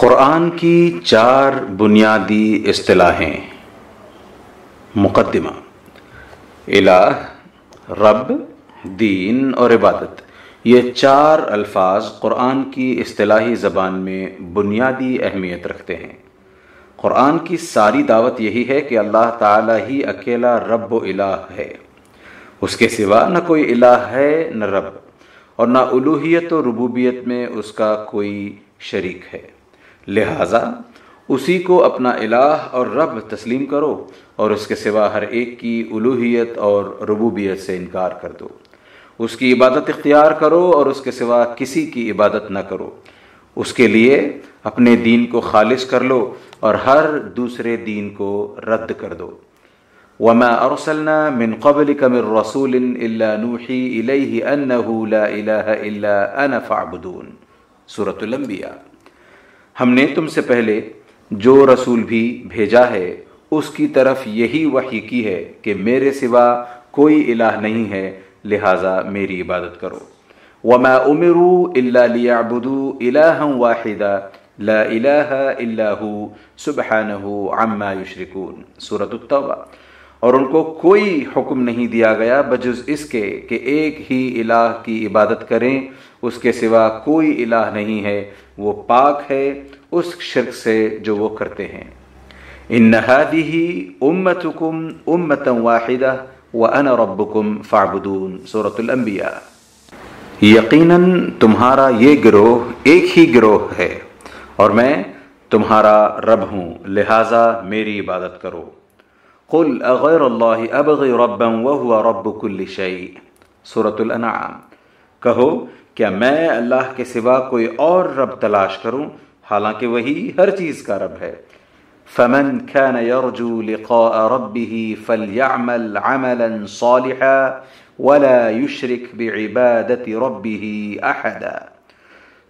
قرآن کی چار بنیادی اصطلاحیں۔ مقدمہ۔ الہ، رب، دین اور عبادت۔ یہ چار الفاظ قرآن کی اصطلاحی زبان میں بنیادی اہمیت رکھتے ہیں۔ قرآن کی ساری دعوت یہی ہے کہ اللہ تعالیٰ ہی اکیلا رب و الہ ہے۔ اس کے سوا نہ کوئی الہ ہے نہ رب، اور نہ الوحیت و ربوبیت میں اس کا کوئی شریک ہے۔ لہٰذا اسی کو اپنا الہ اور رب تسلیم کرو اور اس کے سوا ہر ایک کی الوحیت اور ربوبیت سے انکار کر دو۔ اس کی عبادت اختیار کرو اور اس کے سوا کسی کی عبادت نہ کرو۔ اس کے لیے اپنے دین کو خالص کر لو اور ہر دوسرے دین کو رد کر دو۔ وما ارسلنا من قبلك من رسول الا نوحي اليه انه لا اله الا انا فاعبدون۔ سورة الانبیاء ہم نے تم سے پہلے جو رسول بھی بھیجا ہے، اس کی طرف یہی وحی کی ہے کہ میرے سوا کوئی الہ نہیں ہے، لہٰذا میری عبادت کرو۔ وما امروا الا ليعبدوا الها واحدا۔ لا الہ الا هو سبحانه عما يشركون۔ سورة التوبہ۔ اور ان کو کوئی حکم نہیں دیا گیا بجز اس کے کہ ایک ہی الہ کی عبادت کریں، اس کے سوا کوئی الہ نہیں ہے۔ وہ پاک ہے اس شرک سے جو وہ کرتے ہیں۔ ان نہادی ہی امتکم امتم واحدہ و ان ربکم فعبدون صورت الانبیاء یقیناً تمہارا یہ گروہ ایک ہی گروہ ہے اور میں تمہارا رب ہوں، لہٰذا میری عبادت کرو۔ قل اغیر اللہ ابغی ربا وهو رب کل شیء سورة الانعام کہو، کیا میں اللہ کے سوا کوئی اور رب تلاش کروں؟ حالانکہ وہی ہر چیز کا رب ہے۔ فمن كان يرجو لقاء ربه فليعمل عملا صالحا ولا يشرك بعبادة ربه احدا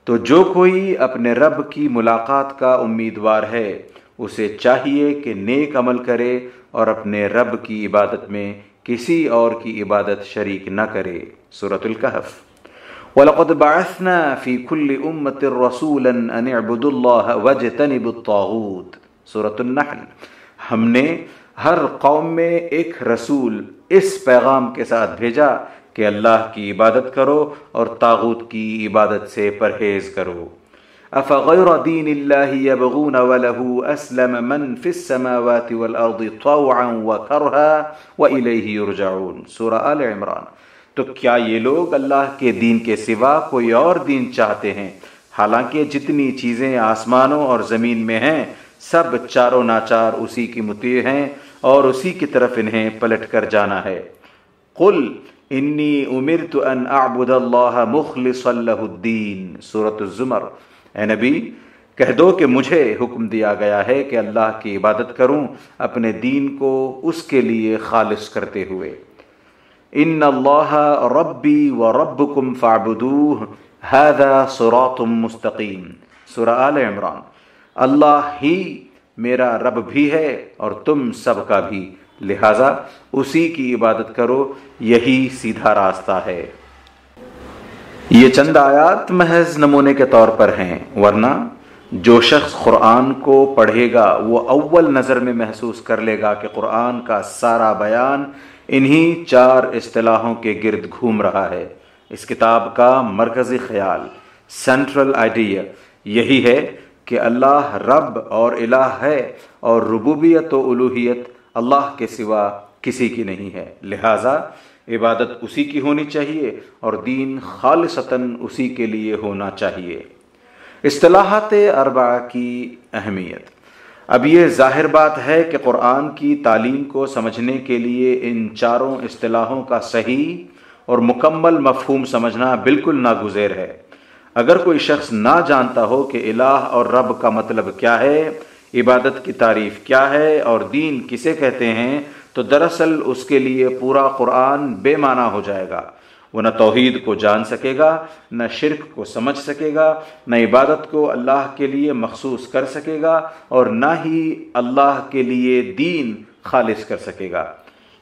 تو جو کوئی اپنے رب کی ملاقات کا امیدوار ہے، اسے چاہیے کہ نیک عمل کرے اور اپنے رب کی عبادت میں کسی اور کی عبادت شریک نہ کرے۔ سورة الكهف۔ وَلَقَدْ بَعَثْنَا فِي كُلِّ أُمَّةٍ رَسُولًا أَنِ اعْبُدُوا اللَّهَ وَاجْتَنِبُوا الطَّاغُوتِ. سورة النحل. ہم نے ہر قوم میں ایک رسول اس پیغام کے ساتھ بھیجا کہ اللہ کی عبادت کرو اور تاغوت کی عبادت سے پرہیز کرو. افغیر دین اللہ یبغون وله اسلم من فی السماوات والارض طوعا وکرہا وإلیہ یرجعون. سورہ آل عمران. تو کیا یہ لوگ اللہ کے دین کے سوا کوئی اور دین چاہتے ہیں؟ حالانکہ جتنی چیزیں آسمانوں اور زمین میں ہیں، سب چاروں ناچار اسی کی مطیع ہیں اور اسی کی طرف انہیں پلٹ کر جانا ہے۔ قل انی امرت ان اعبد اللہ مخلص له الدین۔ سورة الزمر۔ اے نبی، کہہ دو کہ مجھے حکم دیا گیا ہے کہ اللہ کی عبادت کروں، اپنے دین کو اس کے لیے خالص کرتے ہوئے۔ ان اللہ ربی و ربکم فعبدوہ هذا صراط مستقیم۔ سورہ آل عمران۔ اللہ ہی میرا رب بھی ہے اور تم سب کا بھی۔ لہٰذا اسی کی عبادت کرو، یہی سیدھا راستہ ہے۔ یہ چند آیات محض نمونے کے طور پر ہیں، ورنہ جو شخص قرآن کو پڑھے گا، وہ اول نظر میں محسوس کر لے گا کہ قرآن کا سارا بیان انہی چار اصطلاحوں کے گرد گھوم رہا ہے۔ اس کتاب کا مرکزی خیال سینٹرل آئیڈیا یہی ہے کہ اللہ رب اور الہ ہے اور ربوبیت و الوحیت اللہ کے سوا کسی کی نہیں ہے۔ لہٰذا عبادت اسی کی ہونی چاہیے اور دین خالصتاً اسی کے لیے ہونا چاہیے۔ اصطلاحات اربع کی اہمیت۔ اب یہ ظاہر بات ہے کہ قرآن کی تعلیم کو سمجھنے کے لیے ان چاروں اصطلاحوں کا صحیح اور مکمل مفہوم سمجھنا بالکل ناگزیر ہے۔ اگر کوئی شخص نہ جانتا ہو کہ الہ اور رب کا مطلب کیا ہے، عبادت کی تعریف کیا ہے اور دین کسے کہتے ہیں، تو دراصل اس کے لیے پورا قرآن بے معنی ہو جائے گا۔ وہ نہ توحید کو جان سکے گا، نہ شرک کو سمجھ سکے گا، نہ عبادت کو اللہ کے لیے مخصوص کر سکے گا اور نہ ہی اللہ کے لیے دین خالص کر سکے گا۔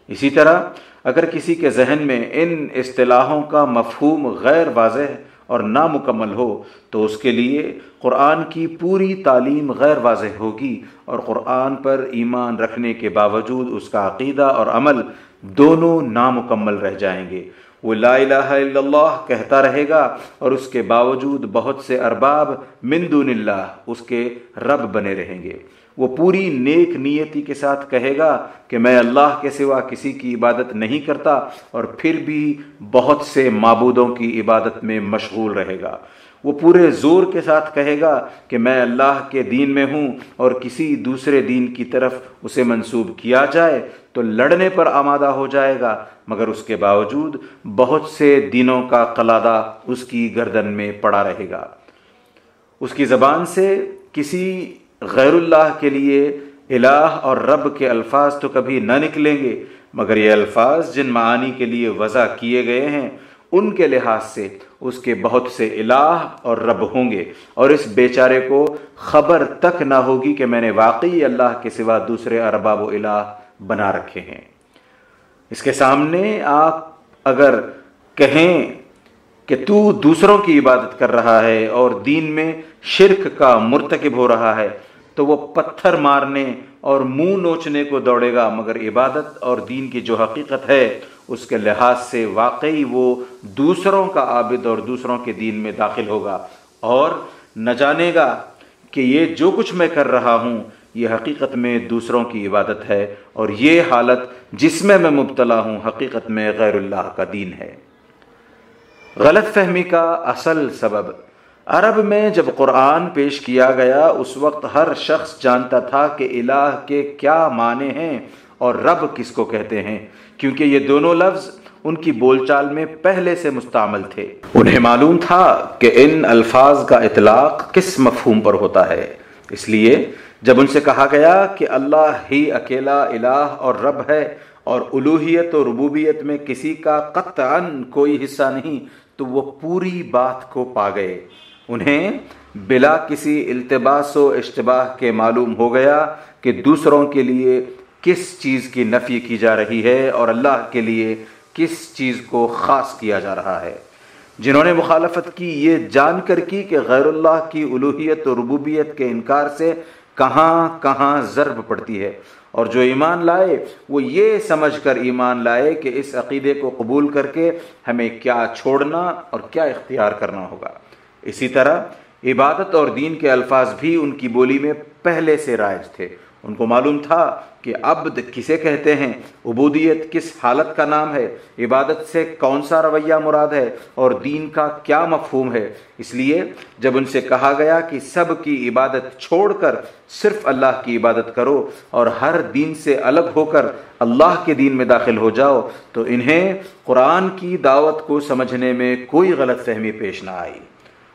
اسی طرح اگر کسی کے ذہن میں ان اصطلاحوں کا مفہوم غیر واضح اور نامکمل ہو، تو اس کے لیے قرآن کی پوری تعلیم غیر واضح ہوگی اور قرآن پر ایمان رکھنے کے باوجود اس کا عقیدہ اور عمل دونوں نامکمل رہ جائیں گے۔ وہ لا الہ الا اللہ کہتا رہے گا اور اس کے باوجود بہت سے ارباب من دون اللہ اس کے رب بنے رہیں گے۔ وہ پوری نیک نیتی کے ساتھ کہے گا کہ میں اللہ کے سوا کسی کی عبادت نہیں کرتا اور پھر بھی بہت سے معبودوں کی عبادت میں مشغول رہے گا۔ وہ پورے زور کے ساتھ کہے گا کہ میں اللہ کے دین میں ہوں اور کسی دوسرے دین کی طرف اسے منسوب کیا جائے تو لڑنے پر آمادہ ہو جائے گا، مگر اس کے باوجود بہت سے دینوں کا قلادہ اس کی گردن میں پڑا رہے گا۔ اس کی زبان سے کسی غیر اللہ کے لیے الہ اور رب کے الفاظ تو کبھی نہ نکلیں گے، مگر یہ الفاظ جن معانی کے لیے وضع کیے گئے ہیں، ان کے لحاظ سے اس کے بہت سے الہ اور رب ہوں گے۔ اور اس بیچارے کو خبر تک نہ ہوگی کہ میں نے واقعی اللہ کے سوا دوسرے ارباب و الہ بنا رکھے ہیں۔ اس کے سامنے آپ اگر کہیں کہ تو دوسروں کی عبادت کر رہا ہے اور دین میں شرک کا مرتکب ہو رہا ہے، تو وہ پتھر مارنے اور منہ نوچنے کو دوڑے گا، مگر عبادت اور دین کی جو حقیقت ہے اس کے لحاظ سے واقعی وہ دوسروں کا عابد اور دوسروں کے دین میں داخل ہوگا اور نہ جانے گا کہ یہ جو کچھ میں کر رہا ہوں، یہ حقیقت میں دوسروں کی عبادت ہے اور یہ حالت جس میں میں مبتلا ہوں، حقیقت میں غیر اللہ کا دین ہے۔ غلط فہمی کا اصل سبب۔ عرب میں جب قرآن پیش کیا گیا، اس وقت ہر شخص جانتا تھا کہ الہ کے کیا معنی ہیں۔ اور رب کس کو کہتے ہیں؟ کیونکہ یہ دونوں لفظ ان کی بول چال میں پہلے سے مستعمل تھے۔ انہیں معلوم تھا کہ ان الفاظ کا اطلاق کس مفہوم پر ہوتا ہے۔ اس لیے جب ان سے کہا گیا کہ اللہ ہی اکیلا الہ اور رب ہے اور الوحیت و ربوبیت میں کسی کا قطعا کوئی حصہ نہیں، تو وہ پوری بات کو پا گئے۔ انہیں بلا کسی التباس و اشتباہ کے معلوم ہو گیا کہ دوسروں کے لیے کس چیز کی نفی کی جا رہی ہے اور اللہ کے لیے کس چیز کو خاص کیا جا رہا ہے؟ جنہوں نے مخالفت کی یہ جان کر کی کہ غیر اللہ کی الوحیت و ربوبیت کے انکار سے کہاں کہاں ضرب پڑتی ہے۔ اور جو ایمان لائے، وہ یہ سمجھ کر ایمان لائے کہ اس عقیدے کو قبول کر کے ہمیں کیا چھوڑنا اور کیا اختیار کرنا ہوگا۔ اسی طرح عبادت اور دین کے الفاظ بھی ان کی بولی میں پہلے سے رائج تھے۔ ان کو معلوم تھا کہ عبد کسے کہتے ہیں؟ عبودیت کس حالت کا نام ہے؟ عبادت سے کون سا رویہ مراد ہے؟ اور دین کا کیا مفہوم ہے؟ اس لیے جب ان سے کہا گیا کہ سب کی عبادت چھوڑ کر صرف اللہ کی عبادت کرو اور ہر دین سے الگ ہو کر اللہ کے دین میں داخل ہو جاؤ، تو انہیں قرآن کی دعوت کو سمجھنے میں کوئی غلط فہمی پیش نہ آئی۔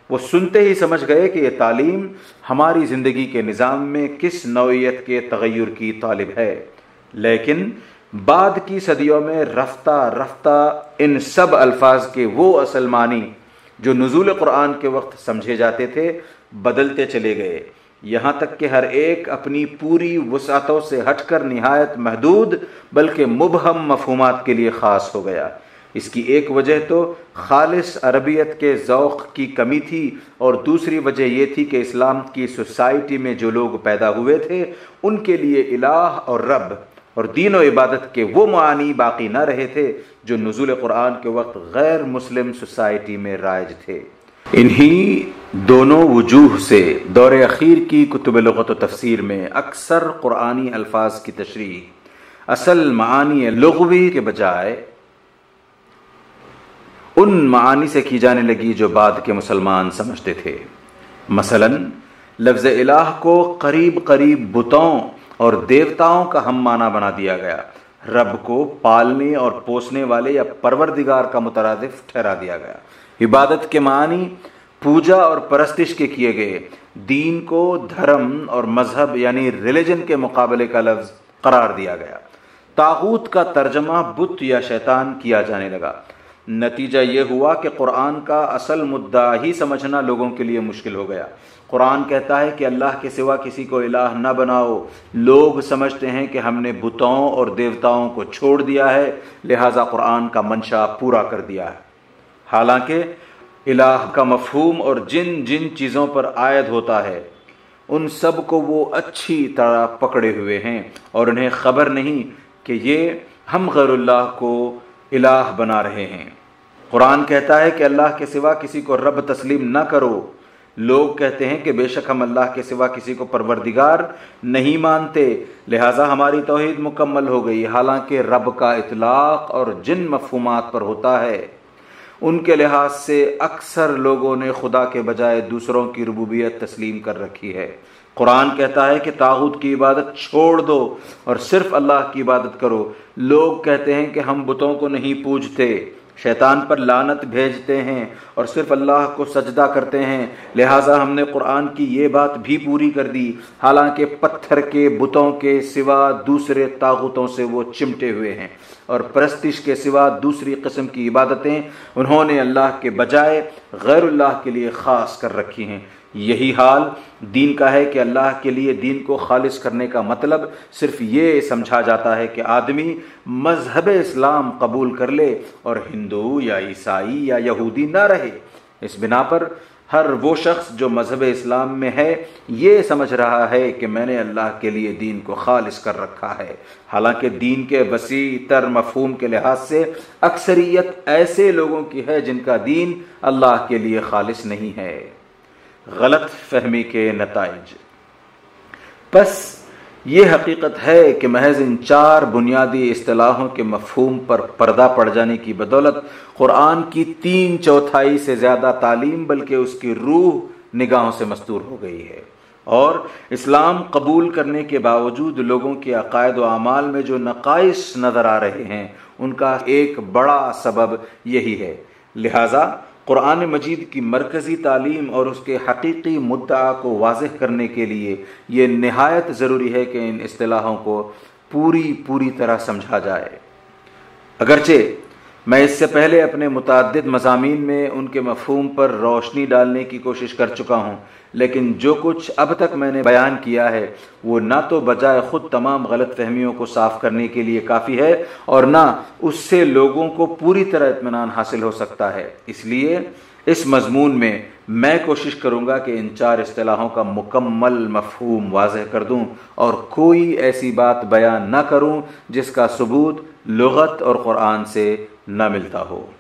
وہ سنتے ہی سمجھ گئے کہ یہ تعلیم ہماری زندگی کے نظام میں کس نوعیت کے تغیر کی طالب ہے۔ لیکن بعد کی صدیوں میں رفتہ رفتہ ان سب الفاظ کے وہ اصل معنی جو نزول قرآن کے وقت سمجھے جاتے تھے بدلتے چلے گئے۔ یہاں تک کہ ہر ایک اپنی پوری وسعتوں سے ہٹ کر نہایت محدود بلکہ مبہم مفہومات کے لیے خاص ہو گیا۔ اس کی ایک وجہ تو خالص عربیت کے ذوق کی کمی تھی اور دوسری وجہ یہ تھی کہ اسلام کی سوسائٹی میں جو لوگ پیدا ہوئے تھے، ان کے لیے الہ اور رب اور دین و عبادت کے وہ معانی باقی نہ رہے تھے جو نزول قرآن کے وقت غیر مسلم سوسائٹی میں رائج تھے۔ انہی دونوں وجوہ سے دور اخیر کی کتب لغت و تفسیر میں اکثر قرآنی الفاظ کی تشریح، اصل معانی لغوی کے بجائے ان معانی سے کی جانے لگی جو بعد کے مسلمان سمجھتے تھے۔ مثلا، لفظ الہ کو قریب قریب بتوں اور دیوتاؤں کا ہم معنی بنا دیا گیا۔ رب کو پالنے اور پوسنے والے یا پروردگار کا مترادف ٹھہرا دیا گیا۔ عبادت کے معنی پوجا اور پرستش کے کیے گئے۔ دین کو دھرم اور مذہب یعنی ریلیجن کے مقابلے کا لفظ قرار دیا گیا۔ تاغوت کا ترجمہ بت یا شیطان کیا جانے لگا۔ نتیجہ یہ ہوا کہ قرآن کا اصل مدعا ہی سمجھنا لوگوں کے لیے مشکل ہو گیا۔ قرآن کہتا ہے کہ اللہ کے سوا کسی کو الہ نہ بناؤ۔ لوگ سمجھتے ہیں کہ ہم نے بتوں اور دیوتاؤں کو چھوڑ دیا ہے، لہٰذا قرآن کا منشا پورا کر دیا ہے۔ حالانکہ الہ کا مفہوم اور جن جن چیزوں پر عائد ہوتا ہے، ان سب کو وہ اچھی طرح پکڑے ہوئے ہیں۔ اور انہیں خبر نہیں کہ یہ ہم غیر اللہ کو الہ بنا رہے ہیں۔ قرآن کہتا ہے کہ اللہ کے سوا کسی کو رب تسلیم نہ کرو۔ لوگ کہتے ہیں کہ بے شک ہم اللہ کے سوا کسی کو پروردگار نہیں مانتے۔ لہٰذا ہماری توحید مکمل ہو گئی۔ حالانکہ رب کا اطلاق اور جن مفہومات پر ہوتا ہے، ان کے لحاظ سے اکثر لوگوں نے خدا کے بجائے دوسروں کی ربوبیت تسلیم کر رکھی ہے۔ قرآن کہتا ہے کہ تاغت کی عبادت چھوڑ دو اور صرف اللہ کی عبادت کرو۔ لوگ کہتے ہیں کہ ہم بتوں کو نہیں پوجتے، شیطان پر لانت بھیجتے ہیں اور صرف اللہ کو سجدہ کرتے ہیں۔ لہٰذا ہم نے قرآن کی یہ بات بھی پوری کر دی۔ حالانکہ پتھر کے بتوں کے سوا دوسرے طاقتوں سے وہ چمٹے ہوئے ہیں اور پرستش کے سوا دوسری قسم کی عبادتیں انہوں نے اللہ کے بجائے غیر اللہ کے لیے خاص کر رکھی ہیں۔ یہی حال دین کا ہے کہ اللہ کے لیے دین کو خالص کرنے کا مطلب صرف یہ سمجھا جاتا ہے کہ آدمی مذہب اسلام قبول کر لے اور ہندو یا عیسائی یا یہودی نہ رہے۔ اس بنا پر ہر وہ شخص جو مذہب اسلام میں ہے، یہ سمجھ رہا ہے کہ میں نے اللہ کے لیے دین کو خالص کر رکھا ہے۔ حالانکہ دین کے وسیع تر مفہوم کے لحاظ سے اکثریت ایسے لوگوں کی ہے جن کا دین اللہ کے لیے خالص نہیں ہے۔ غلط فہمی کے نتائج۔ بس یہ حقیقت ہے کہ محض ان چار بنیادی اصطلاحوں کے مفہوم پر پردہ پڑ جانے کی بدولت قرآن کی تین چوتھائی سے زیادہ تعلیم بلکہ اس کی روح نگاہوں سے مستور ہو گئی ہے۔ اور اسلام قبول کرنے کے باوجود لوگوں کے عقائد و اعمال میں جو نقائص نظر آ رہے ہیں، ان کا ایک بڑا سبب یہی ہے۔ لہذا قرآن مجید کی مرکزی تعلیم اور اس کے حقیقی مدعا کو واضح کرنے کے لیے یہ نہایت ضروری ہے کہ ان اصطلاحوں کو پوری پوری طرح سمجھا جائے۔ اگرچہ میں اس سے پہلے اپنے متعدد مضامین میں ان کے مفہوم پر روشنی ڈالنے کی کوشش کر چکا ہوں، لیکن جو کچھ اب تک میں نے بیان کیا ہے، وہ نہ تو بجائے خود تمام غلط فہمیوں کو صاف کرنے کے لیے کافی ہے اور نہ اس سے لوگوں کو پوری طرح اطمینان حاصل ہو سکتا ہے۔ اس لیے اس مضمون میں میں کوشش کروں گا کہ ان چار اصطلاحوں کا مکمل مفہوم واضح کر دوں اور کوئی ایسی بات بیان نہ کروں جس کا ثبوت لغت اور قرآن سے نہ ملتا ہو۔